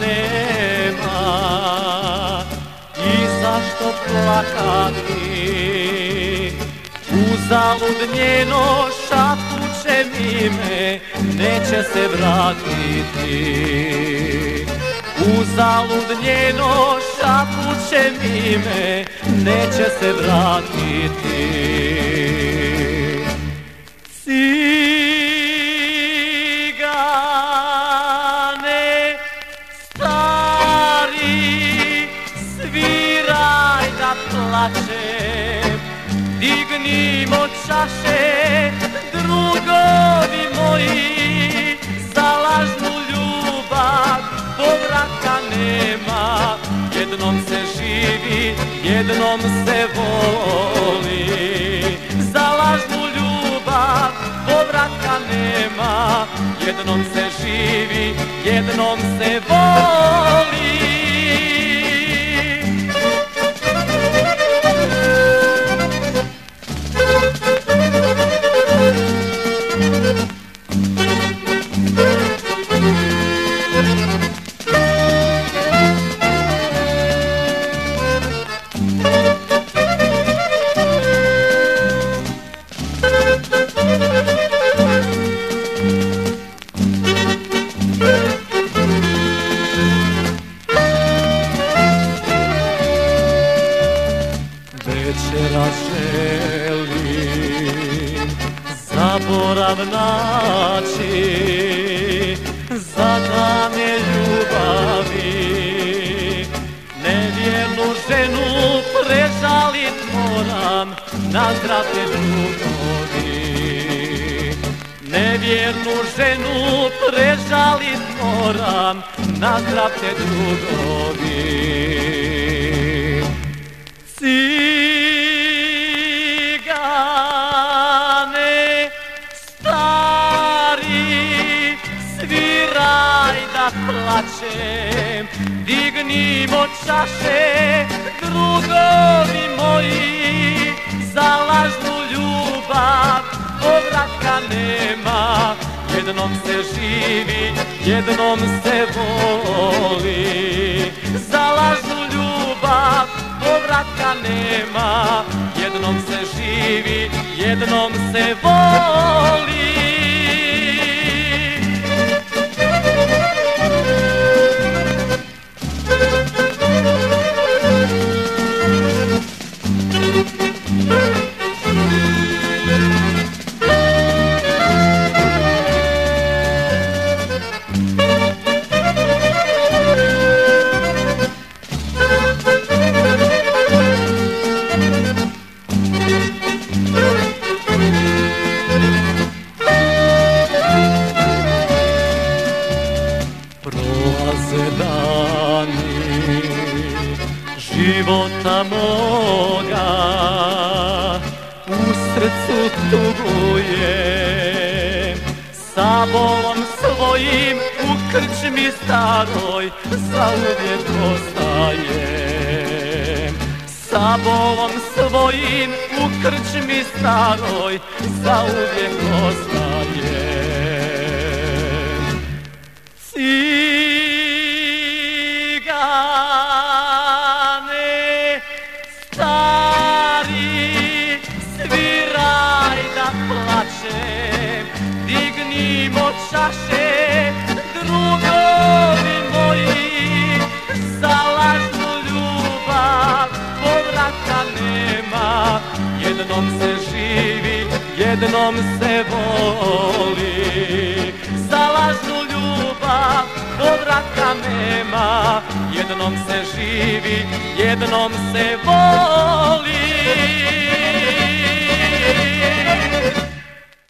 nema. I zašto plakati? Uzalud njeno šapuće mime Neće se vratiti. Uzalud njeno šapuće mime Neće se vratiti Dignimo čaše drugovi moji Za lažnu ljubav povratka nema. Jednom se živi, jednom se voli. Za lažnu ljubav povratka nema. Jednom se živi, jednom se voli Večera želim zaborav naći Za dane ljubavi Nevjernu ženu prežalit moram Na zdrave drugovi. Nevjernu ženu prežalit moram Na zdrave drugovi sviraj da plačem. Dignimo čaše drugovi moji Za lažnu ljubav povratka nema. Jednom se živi, jednom se voli. Za lažnu ljubav povratka nema. Jednom se živi, jednom se voli Prolaze dani života moga. U srcu tugujem Sa bolom svojim u krčmi staroj Zauvijek ostajem. Sa bolom svojim u krčmi staroj Zauvijek ostajem Jednom se živi, jednom se voli. Za lažnu ljubav povratka nema. Jednom se živi, jednom se voli